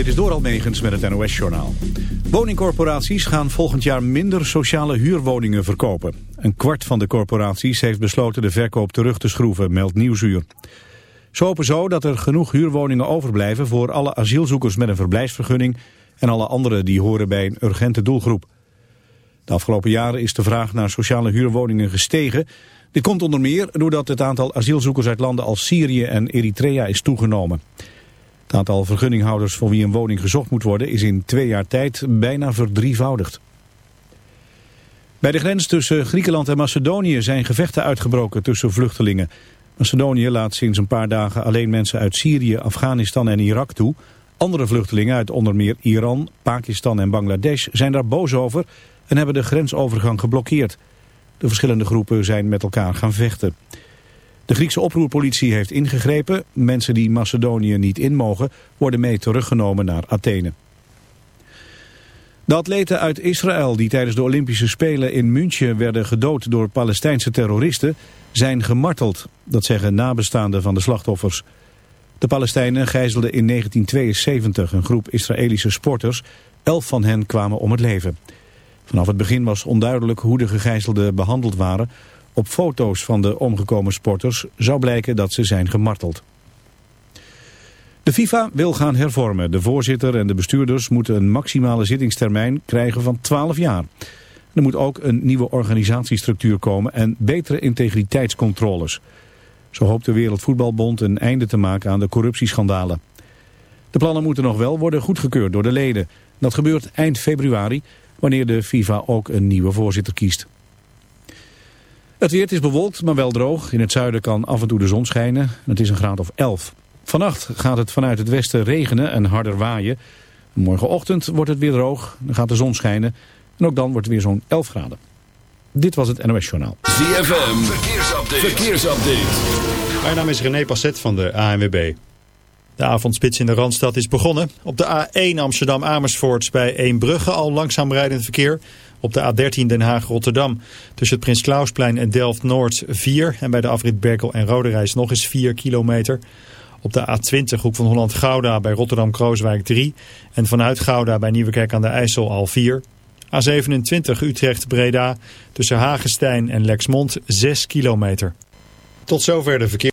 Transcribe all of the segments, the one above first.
Dit is door Almegens met het NOS-journaal. Woningcorporaties gaan volgend jaar minder sociale huurwoningen verkopen. Een kwart van de corporaties heeft besloten de verkoop terug te schroeven, meldt Nieuwsuur. Ze hopen zo dat er genoeg huurwoningen overblijven voor alle asielzoekers met een verblijfsvergunning en alle anderen die horen bij een urgente doelgroep. De afgelopen jaren is de vraag naar sociale huurwoningen gestegen. Dit komt onder meer doordat het aantal asielzoekers uit landen als Syrië en Eritrea is toegenomen. Het aantal vergunninghouders voor wie een woning gezocht moet worden is in twee jaar tijd bijna verdrievoudigd. Bij de grens tussen Griekenland en Macedonië zijn gevechten uitgebroken tussen vluchtelingen. Macedonië laat sinds een paar dagen alleen mensen uit Syrië, Afghanistan en Irak toe. Andere vluchtelingen uit onder meer Iran, Pakistan en Bangladesh zijn daar boos over en hebben de grensovergang geblokkeerd. De verschillende groepen zijn met elkaar gaan vechten. De Griekse oproerpolitie heeft ingegrepen. Mensen die Macedonië niet in mogen worden mee teruggenomen naar Athene. De atleten uit Israël die tijdens de Olympische Spelen in München werden gedood door Palestijnse terroristen zijn gemarteld. Dat zeggen nabestaanden van de slachtoffers. De Palestijnen gijzelden in 1972 een groep Israëlische sporters. Elf van hen kwamen om het leven. Vanaf het begin was onduidelijk hoe de gegijzelden behandeld waren. Op foto's van de omgekomen sporters zou blijken dat ze zijn gemarteld. De FIFA wil gaan hervormen. De voorzitter en de bestuurders moeten een maximale zittingstermijn krijgen van 12 jaar. Er moet ook een nieuwe organisatiestructuur komen en betere integriteitscontroles. Zo hoopt de Wereldvoetbalbond een einde te maken aan de corruptieschandalen. De plannen moeten nog wel worden goedgekeurd door de leden. Dat gebeurt eind februari, wanneer de FIFA ook een nieuwe voorzitter kiest. Het weer is bewolkt, maar wel droog. In het zuiden kan af en toe de zon schijnen. Het is een graad of 11. Vannacht gaat het vanuit het westen regenen en harder waaien. Morgenochtend wordt het weer droog, dan gaat de zon schijnen. En ook dan wordt het weer zo'n 11 graden. Dit was het NOS Journaal. ZFM, verkeersupdate. verkeersupdate. Mijn naam is René Passet van de ANWB. De avondspits in de Randstad is begonnen. Op de A1 Amsterdam-Amersfoort bij Eembrugge al langzaam rijdend verkeer. Op de A13 Den Haag-Rotterdam tussen het Prins Klausplein en Delft-Noord 4. En bij de afrit Berkel en Roderijs nog eens 4 kilometer. Op de A20 Hoek van Holland-Gouda bij Rotterdam-Krooswijk 3. En vanuit Gouda bij Nieuwekerk aan de IJssel al 4. A27 Utrecht-Breda tussen Hagestein en Lexmond 6 kilometer. Tot zover de verkeer.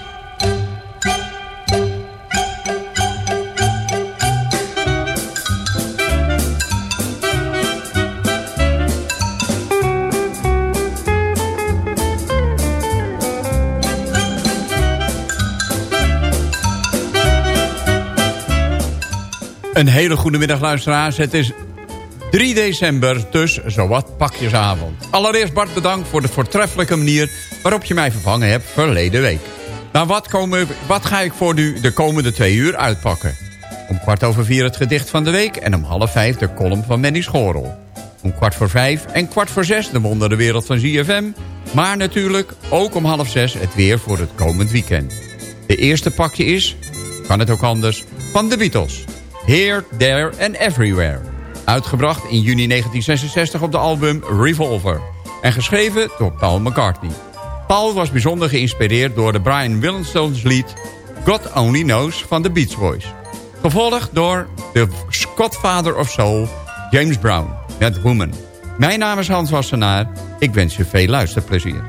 Een hele goede middag luisteraars. Het is 3 december, dus zowat pakjesavond. Allereerst Bart bedankt voor de voortreffelijke manier... waarop je mij vervangen hebt verleden week. Nou, wat, komen, wat ga ik voor u de komende twee uur uitpakken? Om kwart over vier het gedicht van de week... en om half vijf de column van Manny Schorel. Om kwart voor vijf en kwart voor zes de wondere wereld van ZFM. Maar natuurlijk ook om half zes het weer voor het komend weekend. De eerste pakje is, kan het ook anders, van de Beatles... Here, There and Everywhere. Uitgebracht in juni 1966 op de album Revolver. En geschreven door Paul McCartney. Paul was bijzonder geïnspireerd door de Brian Wilsons lied God Only Knows van de Beach Boys. Gevolgd door de Godfather of Soul, James Brown, met Woman. Mijn naam is Hans Wassenaar. Ik wens je veel luisterplezier.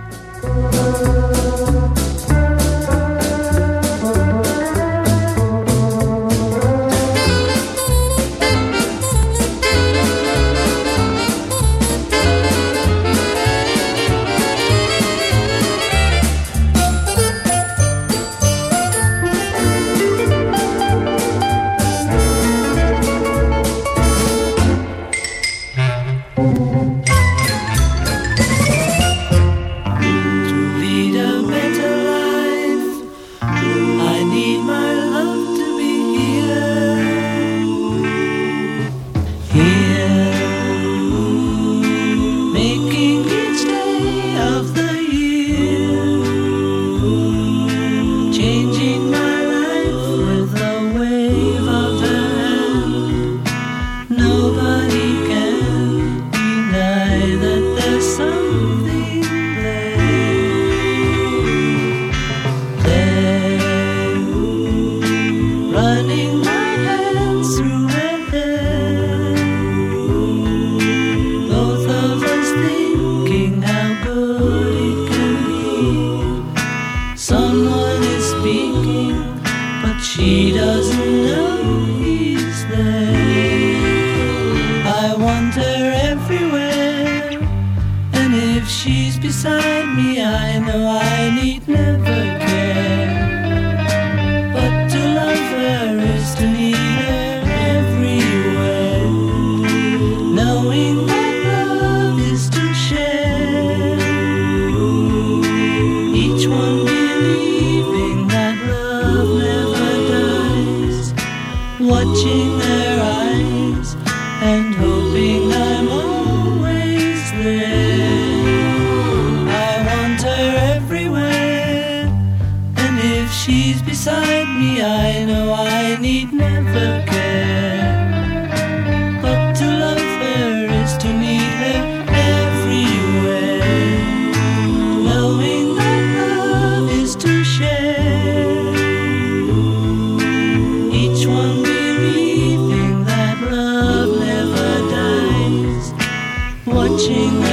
watching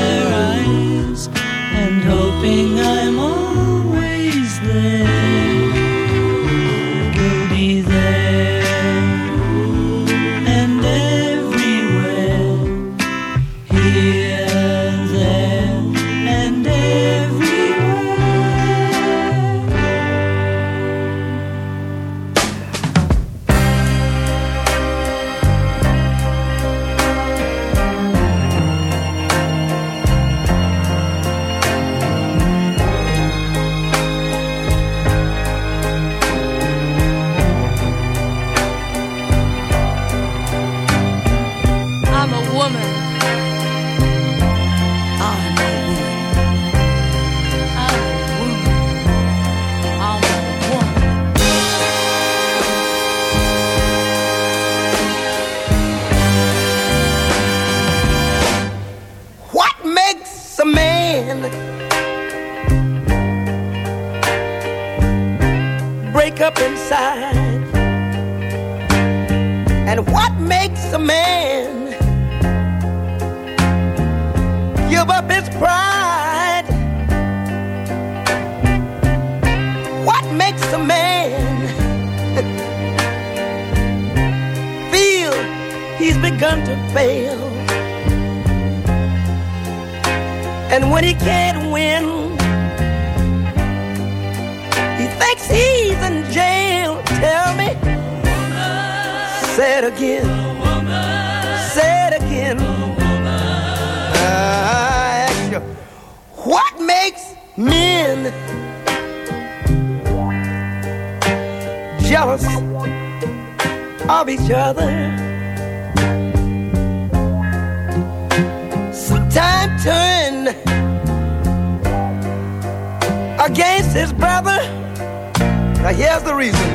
What makes men jealous of each other? Sometimes turn against his brother. Now here's the reason.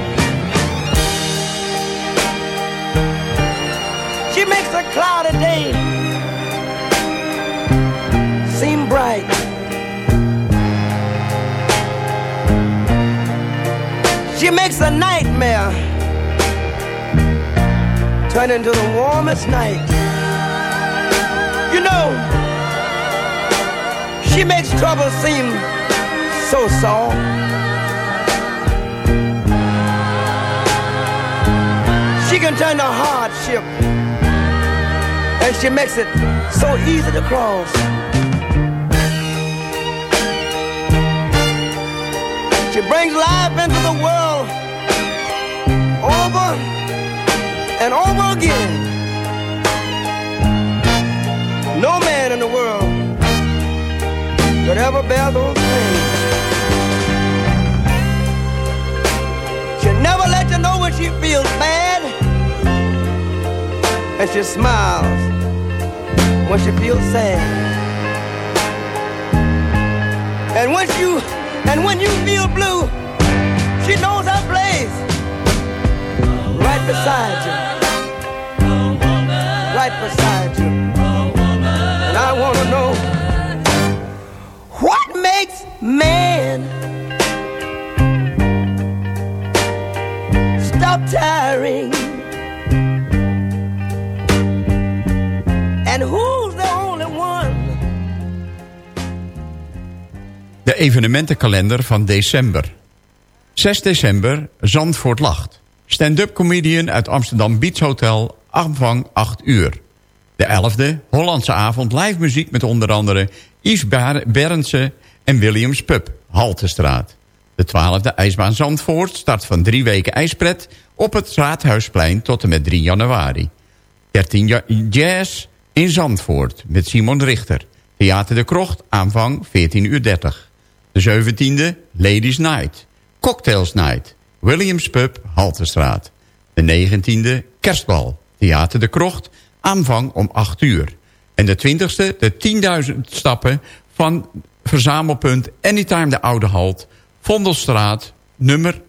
She makes a cloudy day seem bright. She makes a nightmare turn into the warmest night. You know, she makes trouble seem so soft. She can turn the hardship, and she makes it so easy to cross. She brings life into the world over and over again. No man in the world could ever bear those pains. She never let you know when she feels bad, and she smiles when she feels sad. And once you and when you feel blue, she knows her place right beside you. Right beside you. And I want to know what makes man stop tiring? De evenementenkalender van december. 6 december, Zandvoort Lacht. Stand-up comedian uit Amsterdam Beach Hotel, aanvang 8 uur. De 11e, Hollandse avond, live muziek met onder andere Yves Berendsen en Williams Pub, Haltestraat. De 12e, IJsbaan Zandvoort, start van drie weken ijspret op het Raadhuisplein tot en met 3 januari. 13 ja- jazz in Zandvoort met Simon Richter. Theater de Krocht, aanvang 14 uur 30. De 17e, Ladies Night. Cocktails Night. Williams Pub, Haltestraat. De 19e, Kerstbal. Theater de Krocht, aanvang om 8 uur. En de 20e, de 10.000 stappen van verzamelpunt Anytime de Oude Halt. Vondelstraat, nummer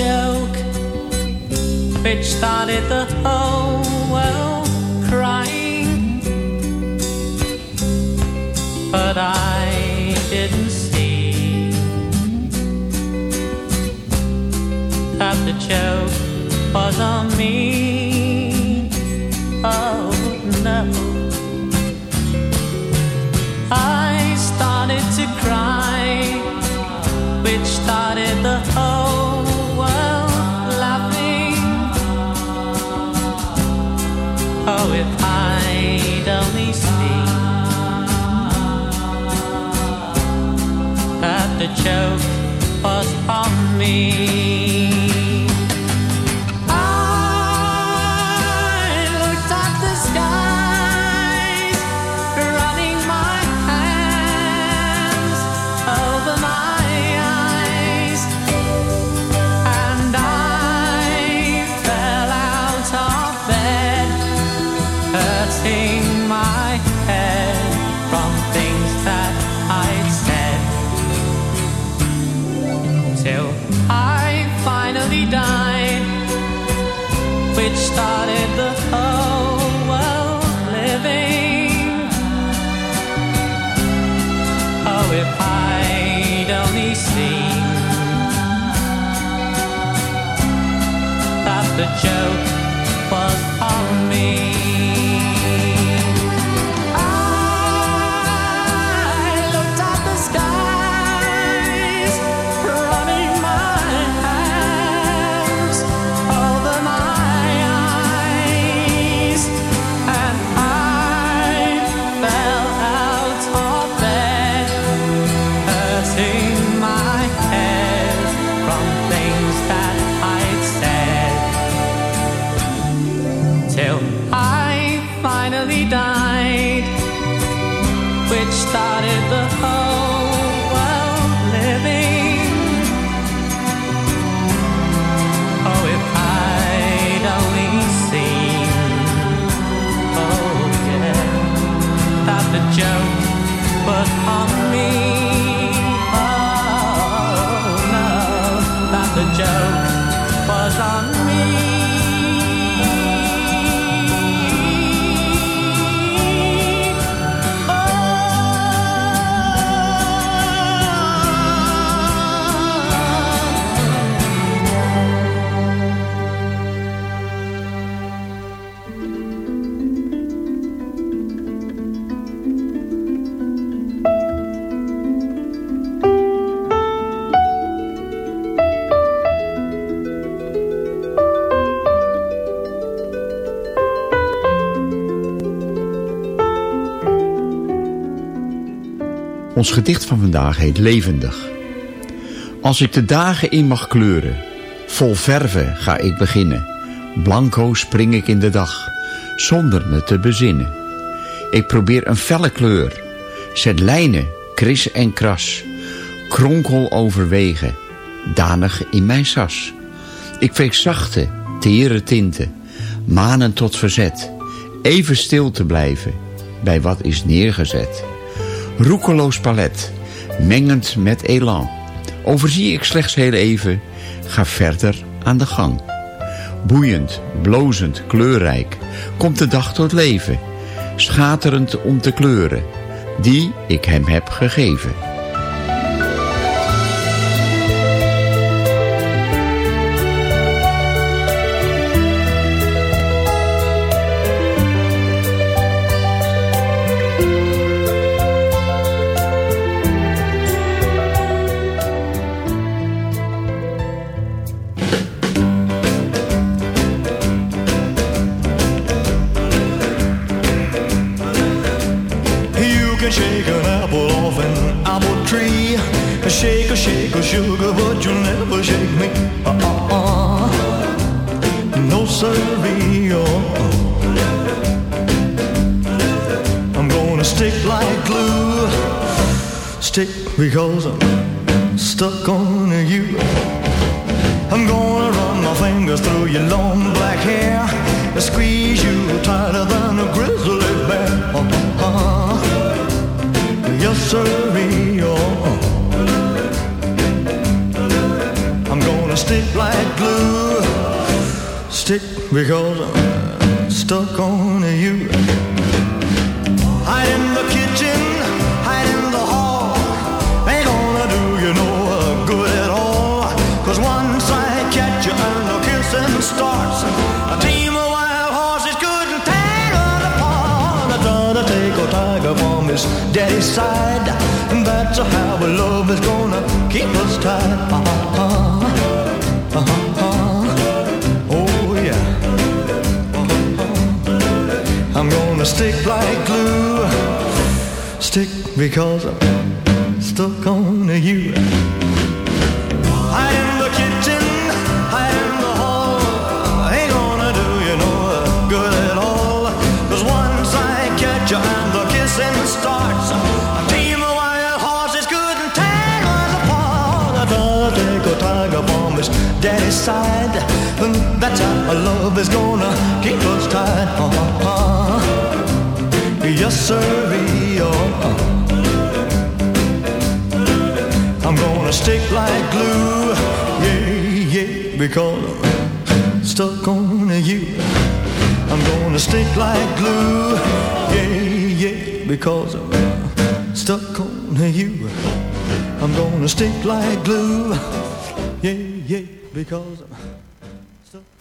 joke which started the whole world crying. But I didn't see that the joke was on me. Oh no. I started to cry which started the whole the joke was on me. Ons gedicht van vandaag heet Levendig. Als ik de dagen in mag kleuren, vol verven ga ik beginnen. Blanco spring ik in de dag, zonder me te bezinnen. Ik probeer een felle kleur, zet lijnen, kris en kras. Kronkel overwegen, danig in mijn sas. Ik veeg zachte, tere tinten, manen tot verzet. Even stil te blijven, bij wat is neergezet. Roekeloos palet, mengend met elan. Overzie ik slechts heel even, ga verder aan de gang. Boeiend, blozend, kleurrijk, komt de dag tot leven. Schaterend om te kleuren, die ik hem heb gegeven. Shake a shake a sugar, but you'll never shake me. Uh-uh. uh. No siree. I'm gonna stick like glue. Stick because I'm stuck on you. I'm gonna run my fingers through your long black hair. I Squeeze you tighter than a grizzly bear. Uh-uh. Yes, sirree. Stick like glue. Stick because I'm stuck on you. Hide in the kitchen, hide in the hall. Ain't gonna do you no good at all. Cause once I catch you and the kissing starts, a team of wild horses couldn't tear us apart. I gotta take a tiger from his daddy's side. And that's how our love is gonna keep us tied. Uh-huh. Stick like glue. Stick because I'm stuck on you. Hide in the kitchen, hide in the hall. Ain't gonna do you no good at all. Cause once I catch you and the kissing starts, a team of wild horses couldn't tear us apart. I gotta take a tiger from daddy's side. And that's how love is gonna keep us tied. Uh-huh. Yes, sir. Oh. I'm gonna stick like glue, yeah, yeah, because I'm stuck on you. I'm gonna stick like glue, yeah, yeah, because I'm stuck on you. I'm gonna stick like glue, yeah, yeah, because I'm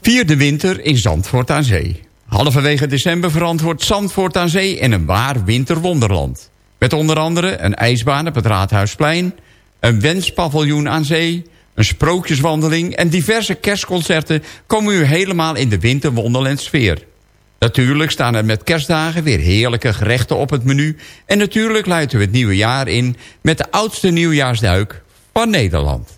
Vierde winter in Zandvoort aan Zee. Halverwege december verantwoordt Zandvoort aan Zee en een waar winterwonderland. Met onder andere een ijsbaan op het Raadhuisplein... een wenspaviljoen aan zee, een sprookjeswandeling... en diverse kerstconcerten komen u helemaal in de winterwonderland sfeer. Natuurlijk staan er met kerstdagen weer heerlijke gerechten op het menu... en natuurlijk luiden we het nieuwe jaar in met de oudste nieuwjaarsduik van Nederland.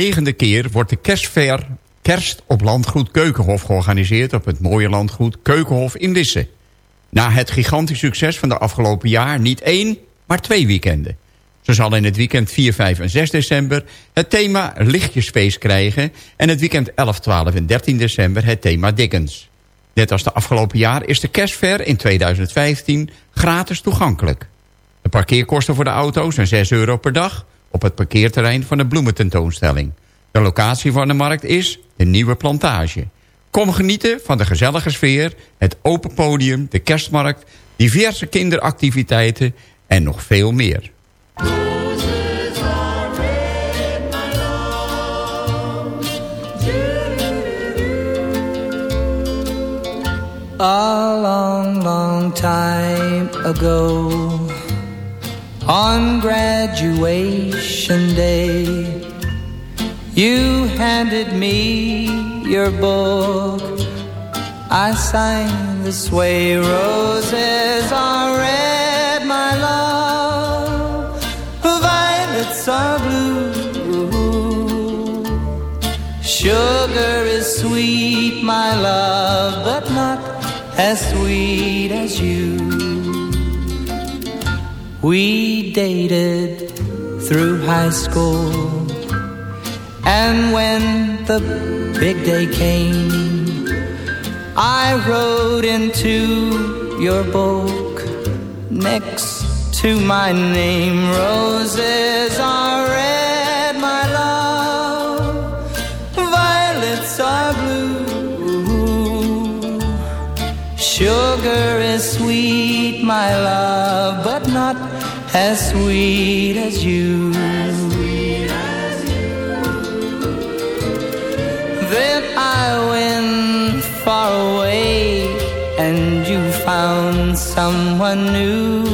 Negende keer wordt de kerstfair Kerst op landgoed Keukenhof georganiseerd... op het mooie landgoed Keukenhof in Lisse. Na het gigantisch succes van de afgelopen jaar niet één, maar twee weekenden. Zo zal in het weekend 4, 5 en 6 december het thema Lichtjesfeest krijgen... en het weekend 11, 12 en 13 december het thema Dickens. Net als de afgelopen jaar is de kerstfair in 2015 gratis toegankelijk. De parkeerkosten voor de auto's zijn 6 euro per dag... op het parkeerterrein van de bloemententoonstelling. De locatie van de markt is de Nieuwe Plantage. Kom genieten van de gezellige sfeer, het open podium, de kerstmarkt... diverse kinderactiviteiten en nog veel meer. Time ago, on graduation day, you handed me your book. I signed this way, roses are red, my love, violets are blue. Sugar is sweet, my love, but not as sweet as you. We dated through high school, and when the big day came, I wrote into your book next to my name. Roses are red, my love, violets are blue. Sugar is sweet, my love, as sweet as you. Then I went far away and you found someone new.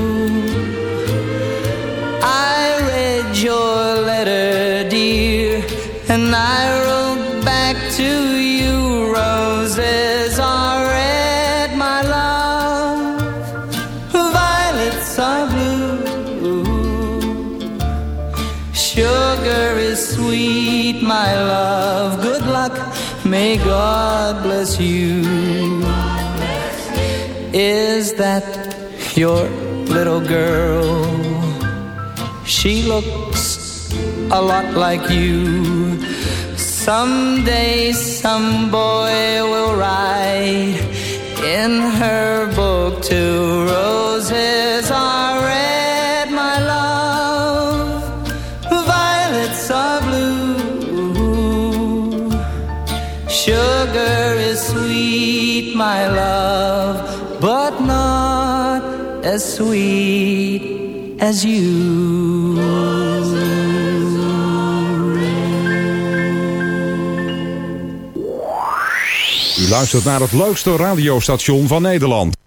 My love. Good luck, may God bless you. Is that your little girl? She looks a lot like you. Someday some boy will write in her book two roses my love, but not as sweet as you. U luistert naar het leukste radiostation van Nederland.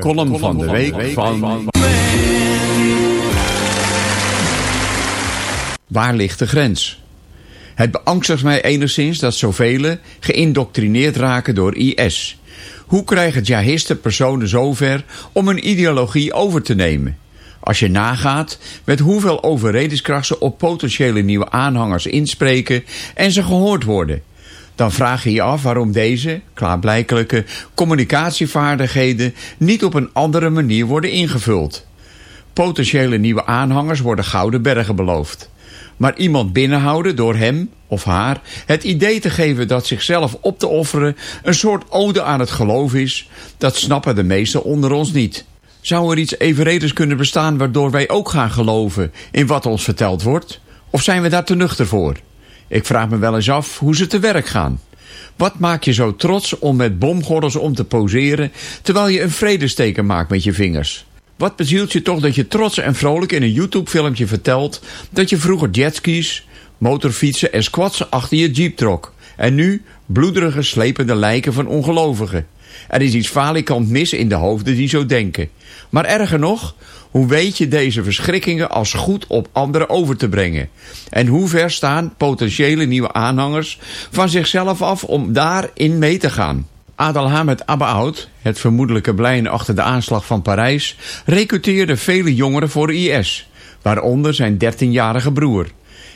Column van de week van... Waar ligt de grens? Het beangstigt mij enigszins dat zoveel geïndoctrineerd raken door IS. Hoe krijgen jihadisten personen zover om een ideologie over te nemen? Als je nagaat met hoeveel overredingskracht ze op potentiële nieuwe aanhangers inspreken en ze gehoord worden, dan vraag je je af waarom deze, klaarblijkelijke, communicatievaardigheden niet op een andere manier worden ingevuld. Potentiële nieuwe aanhangers worden gouden bergen beloofd. Maar iemand binnenhouden door hem of haar het idee te geven dat zichzelf op te offeren een soort ode aan het geloof is, dat snappen de meesten onder ons niet. Zou er iets evenredigs kunnen bestaan waardoor wij ook gaan geloven in wat ons verteld wordt? Of zijn we daar te nuchter voor? Ik vraag me wel eens af hoe ze te werk gaan. Wat maak je zo trots om met bomgordels om te poseren... terwijl je een vredesteken maakt met je vingers? Wat bezielt je toch dat je trots en vrolijk in een YouTube-filmpje vertelt... dat je vroeger jetskis, motorfietsen en squats achter je jeep trok... en nu bloederige slepende lijken van ongelovigen... Er is iets falikant mis in de hoofden die zo denken. Maar erger nog, hoe weet je deze verschrikkingen als goed op anderen over te brengen? En hoe ver staan potentiële nieuwe aanhangers van zichzelf af om daarin mee te gaan? Adelhamed Abaoud, het vermoedelijke brein achter de aanslag van Parijs, recruteerde vele jongeren voor IS, waaronder zijn 13-jarige broer.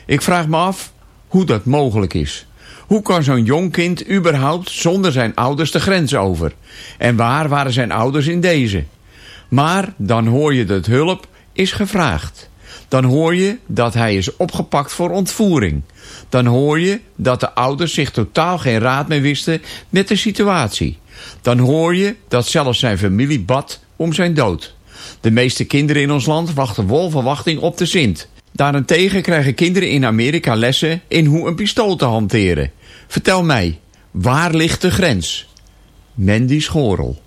Ik vraag me af hoe dat mogelijk is. Hoe kan zo'n jong kind überhaupt zonder zijn ouders de grens over? En waar waren zijn ouders in deze? Maar dan hoor je dat hulp is gevraagd. Dan hoor je dat hij is opgepakt voor ontvoering. Dan hoor je dat de ouders zich totaal geen raad meer wisten met de situatie. Dan hoor je dat zelfs zijn familie bad om zijn dood. De meeste kinderen in ons land wachten vol verwachting op de Sint. Daarentegen krijgen kinderen in Amerika lessen in hoe een pistool te hanteren. Vertel mij, waar ligt de grens? Mandy Schorel.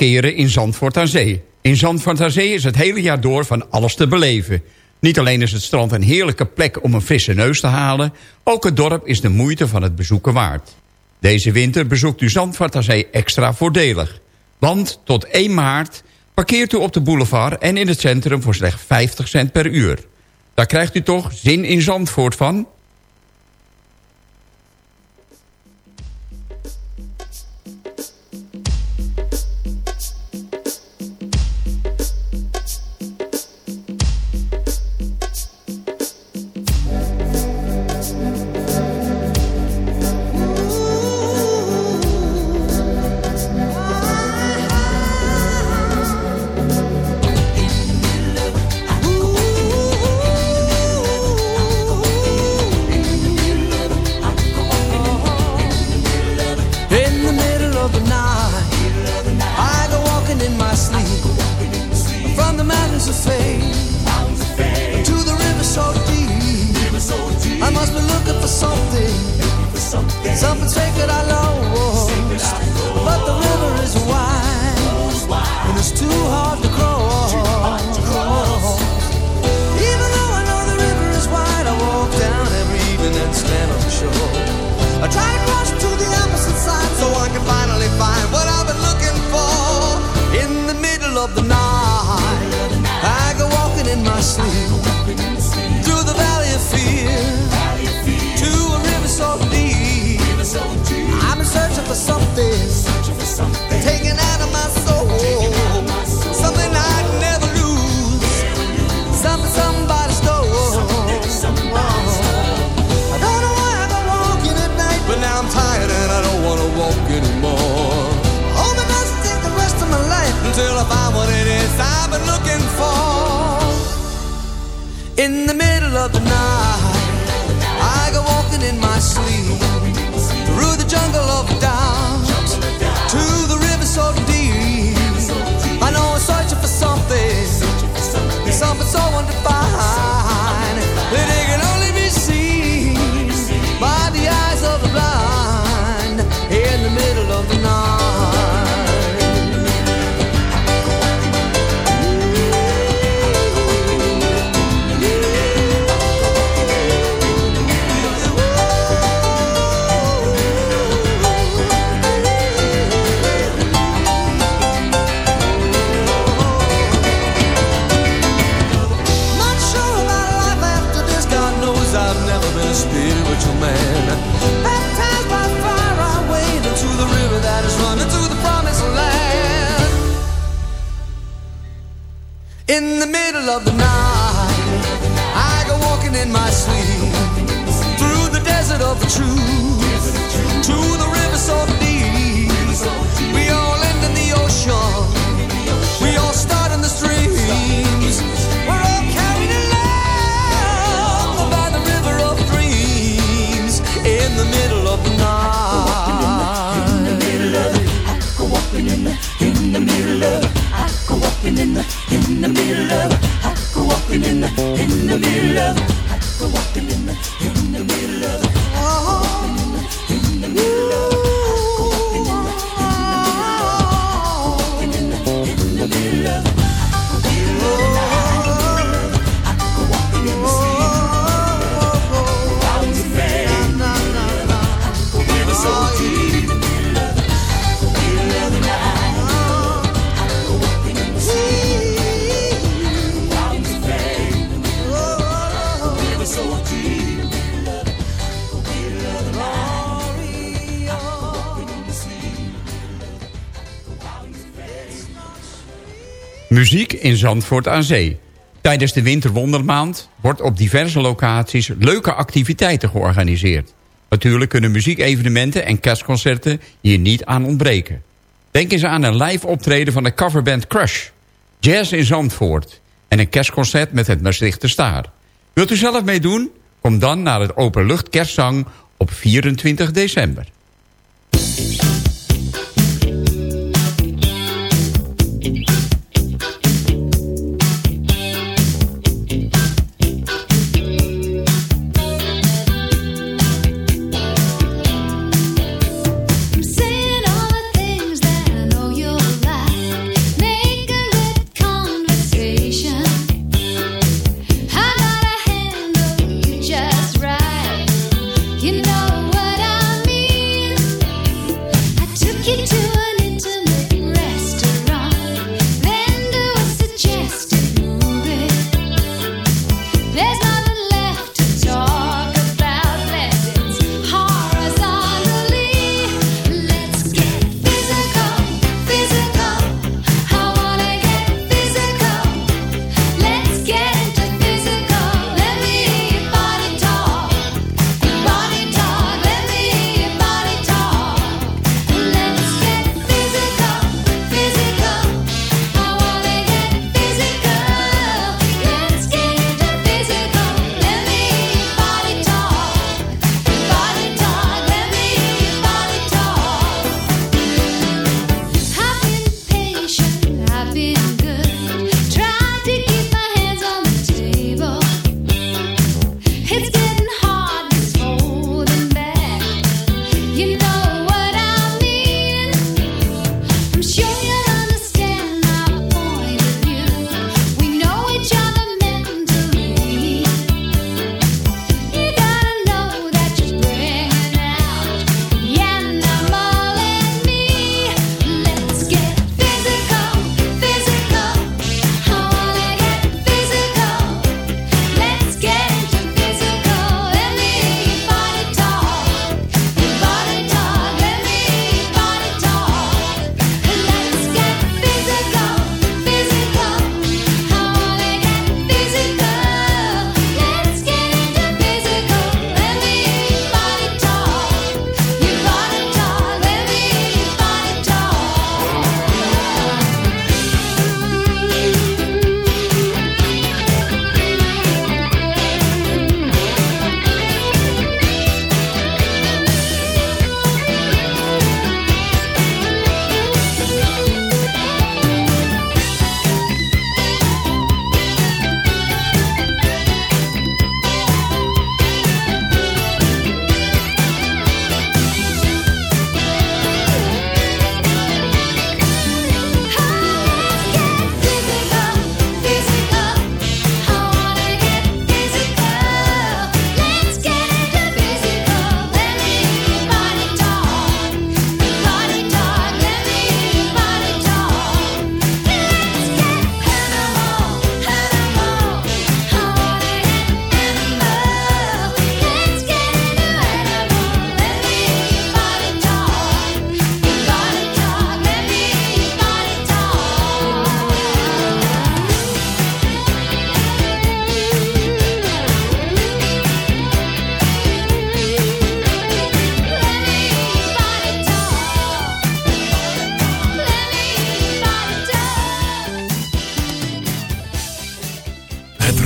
parkeren in Zandvoort aan Zee. In Zandvoort aan Zee is het hele jaar door van alles te beleven. Niet alleen is het strand een heerlijke plek om een frisse neus te halen... ook het dorp is de moeite van het bezoeken waard. Deze winter bezoekt u Zandvoort aan Zee extra voordelig. Want tot 1 maart parkeert u op de boulevard en in het centrum voor slechts 50 cent per uur. Daar krijgt u toch zin in Zandvoort van? in Zandvoort aan Zee. Tijdens de winterwondermaand wordt op diverse locaties leuke activiteiten georganiseerd. Natuurlijk kunnen muziekevenementen en kerstconcerten hier niet aan ontbreken. Denk eens aan een live optreden van de coverband Crush, jazz in Zandvoort en een kerstconcert met het Maastrichter Staar. Wilt u zelf meedoen? Kom dan naar het Openlucht Kerstzang op 24 december.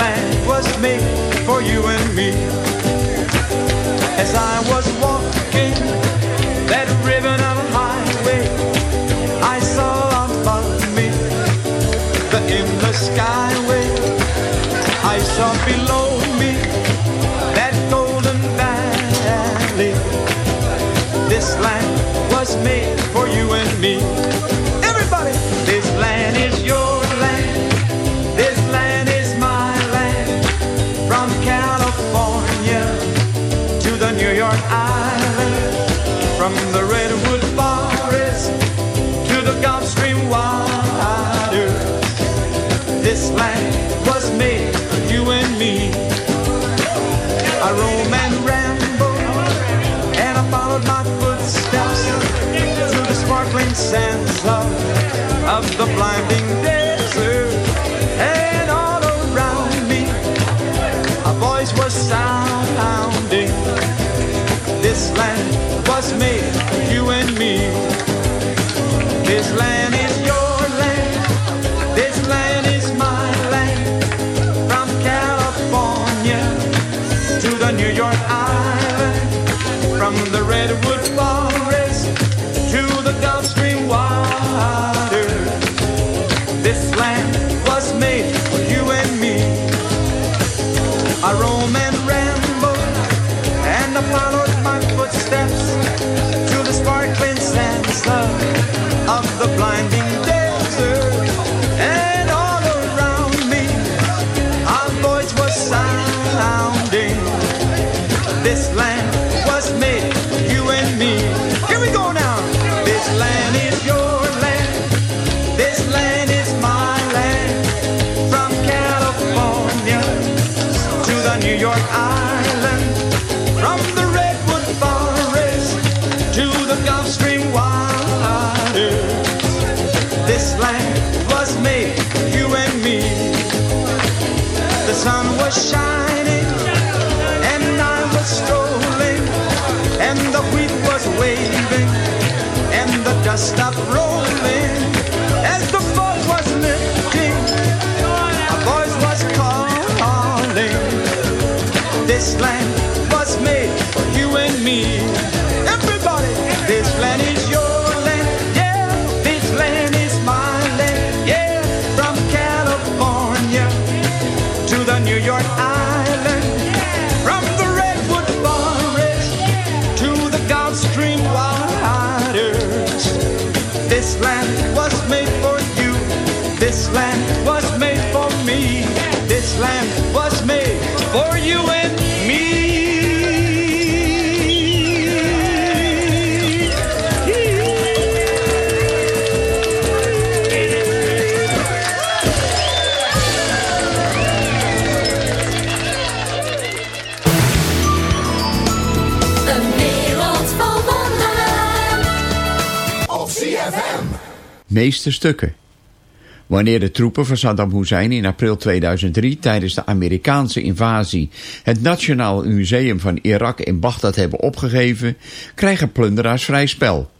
Land was made for you and me. As I was walking that ribbon of highway, I saw above me the endless skyway. I saw below me that golden valley. This land was made for you and me. Of the blinding desert. And all around me, a voice was sounding. This land was made for you and me. This land sun was Meeste stukken. Wanneer de troepen van Saddam Hussein in april 2003 tijdens de Amerikaanse invasie het Nationaal Museum van Irak in Bagdad hebben opgegeven, krijgen plunderaars vrij spel.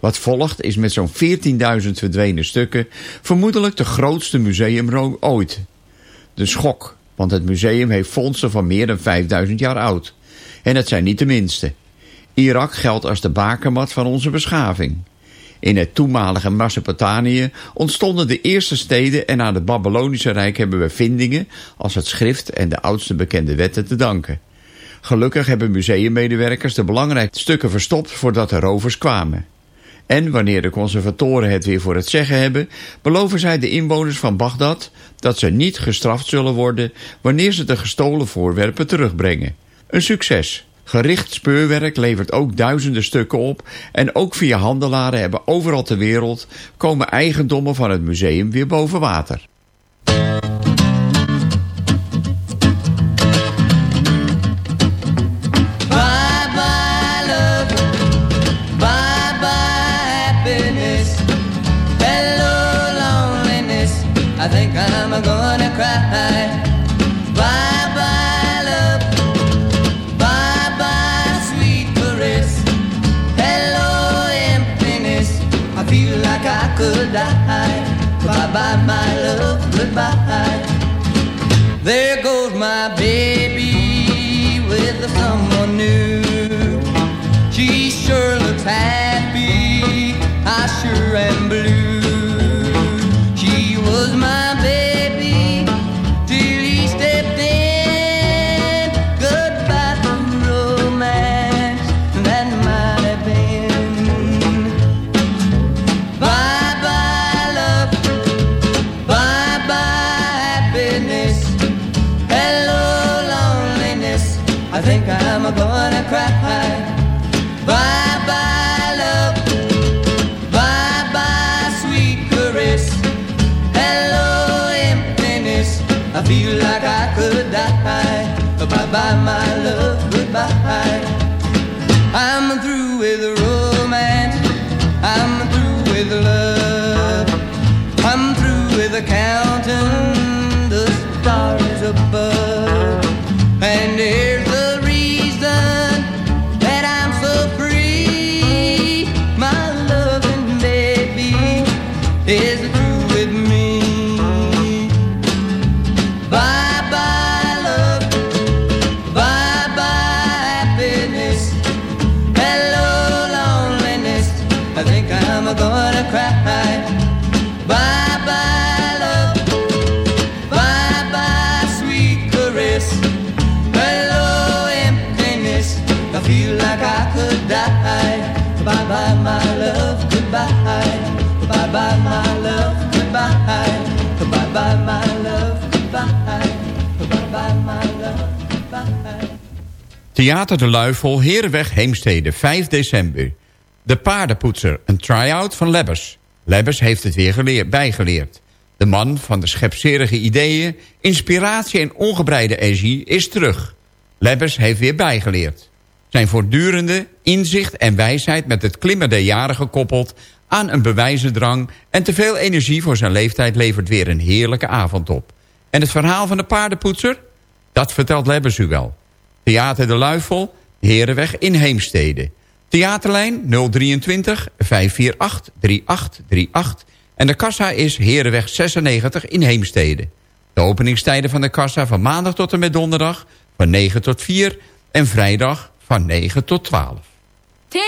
Wat volgt is met zo'n 14.000 verdwenen stukken vermoedelijk de grootste museumrook ooit. De schok, want het museum heeft fondsen van meer dan 5000 jaar oud. En het zijn niet de minste. Irak geldt als de bakermat van onze beschaving. In het toenmalige Mesopotamië ontstonden de eerste steden en aan het Babylonische Rijk hebben we vindingen als het schrift en de oudste bekende wetten te danken. Gelukkig hebben museummedewerkers de belangrijkste stukken verstopt voordat de rovers kwamen. En wanneer de conservatoren het weer voor het zeggen hebben, beloven zij de inwoners van Bagdad dat ze niet gestraft zullen worden wanneer ze de gestolen voorwerpen terugbrengen. Een succes, Gericht speurwerk levert ook duizenden stukken op en ook via handelaren hebben overal ter wereld komen eigendommen van het museum weer boven water. Feel like I could die. Bye bye my love, goodbye. There goes my baby with someone new. She sure looks happy, I sure am blue. Bye bye, my love. Goodbye. I'm through with romance. I'm through with love. I'm through with counting the stars above. And here's Theater de Luifel, Herenweg, Heemstede, 5 december. De paardenpoetser, een try-out van Lebbers. Lebbers heeft het weer geleerd, bijgeleerd. De man van de schepserige ideeën, inspiratie en ongebreide energie is terug. Lebbers heeft weer bijgeleerd. Zijn voortdurende inzicht en wijsheid met het klimmen der jaren gekoppeld... aan een bewijzendrang en te veel energie voor zijn leeftijd... levert weer een heerlijke avond op. En het verhaal van de paardenpoetser? Dat vertelt Lebbers u wel. Theater de Luifel, Herenweg in Heemstede. Theaterlijn 023 548 3838. En de kassa is Herenweg 96 in Heemstede. De openingstijden van de kassa van maandag tot en met donderdag... van 9 tot 4 en vrijdag van 9 tot 12. Theo,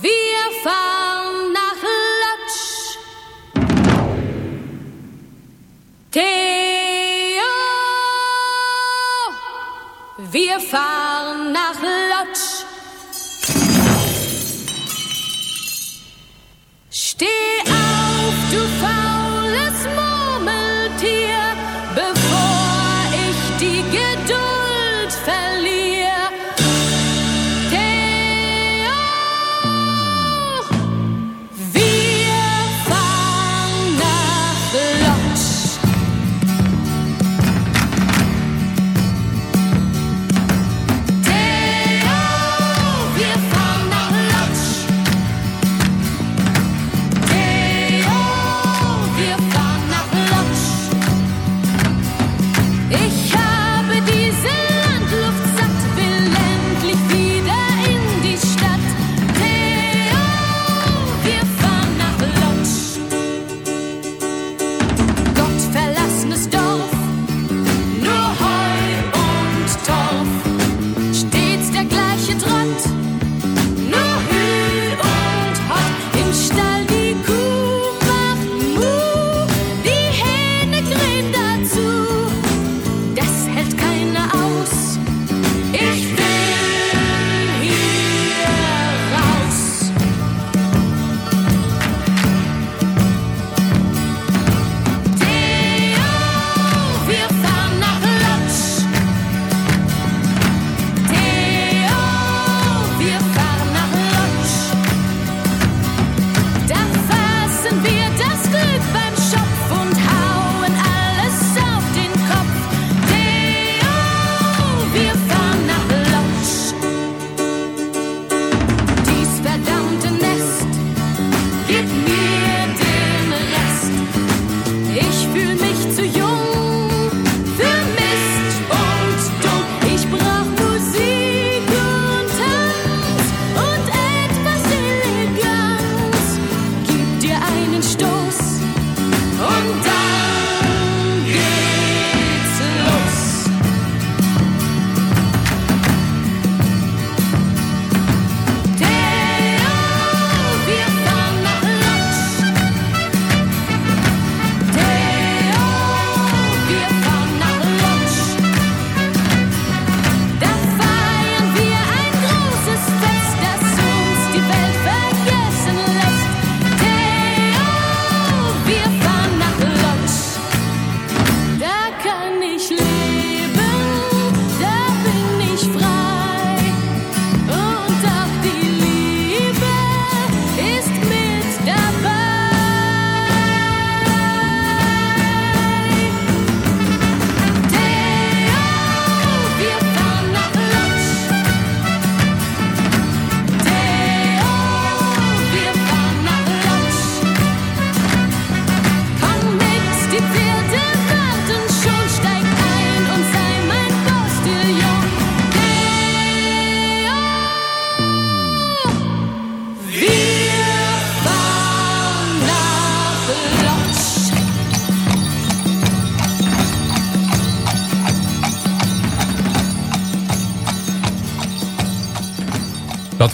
wir fahren. Theo, wir fahren nach Lodz. Steh auf, du faules Murmeltier,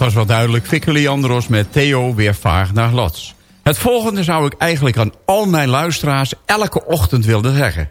was wel duidelijk. Fikke Andros met Theo weer vaag naar Lots. Het volgende zou ik eigenlijk aan al mijn luisteraars elke ochtend willen zeggen.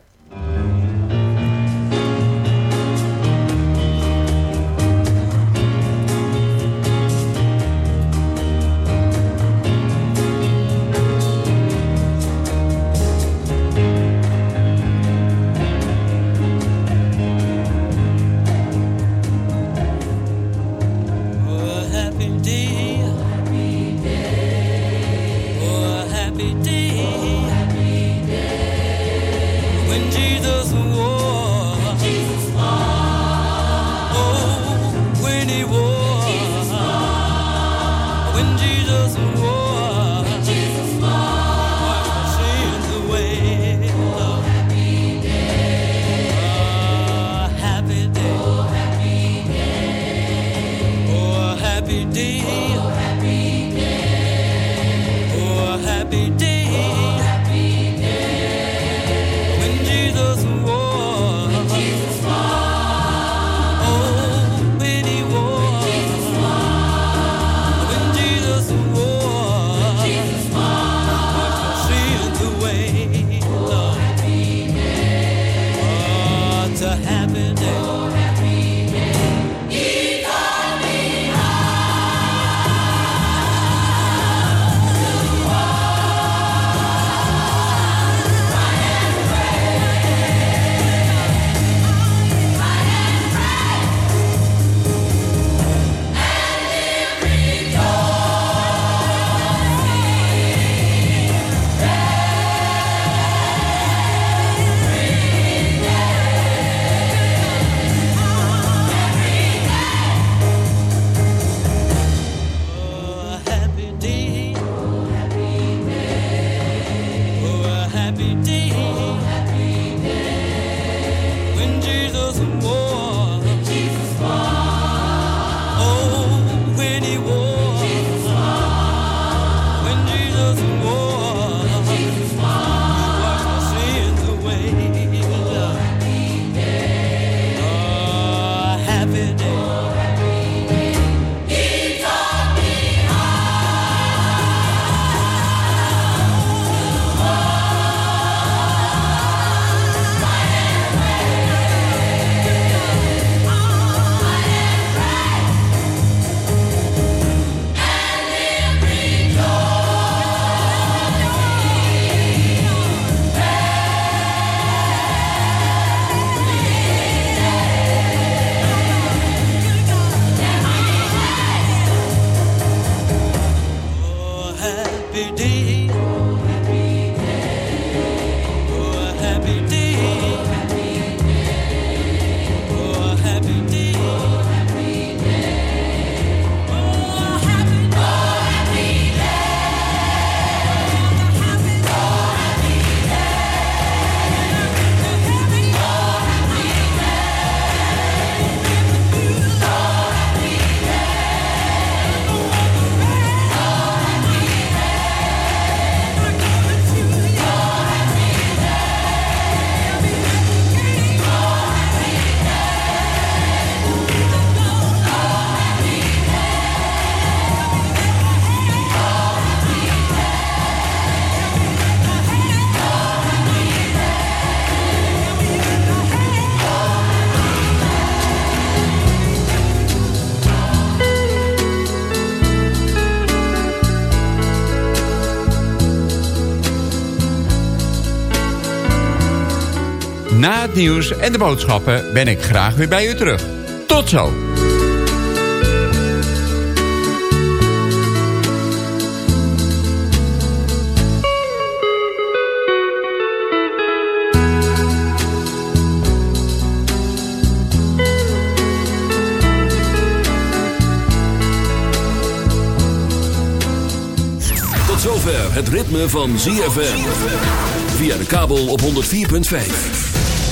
Het nieuws en de boodschappen ben ik graag weer bij u terug. Tot zo. Het ritme van ZFM. Via de kabel op 104.5.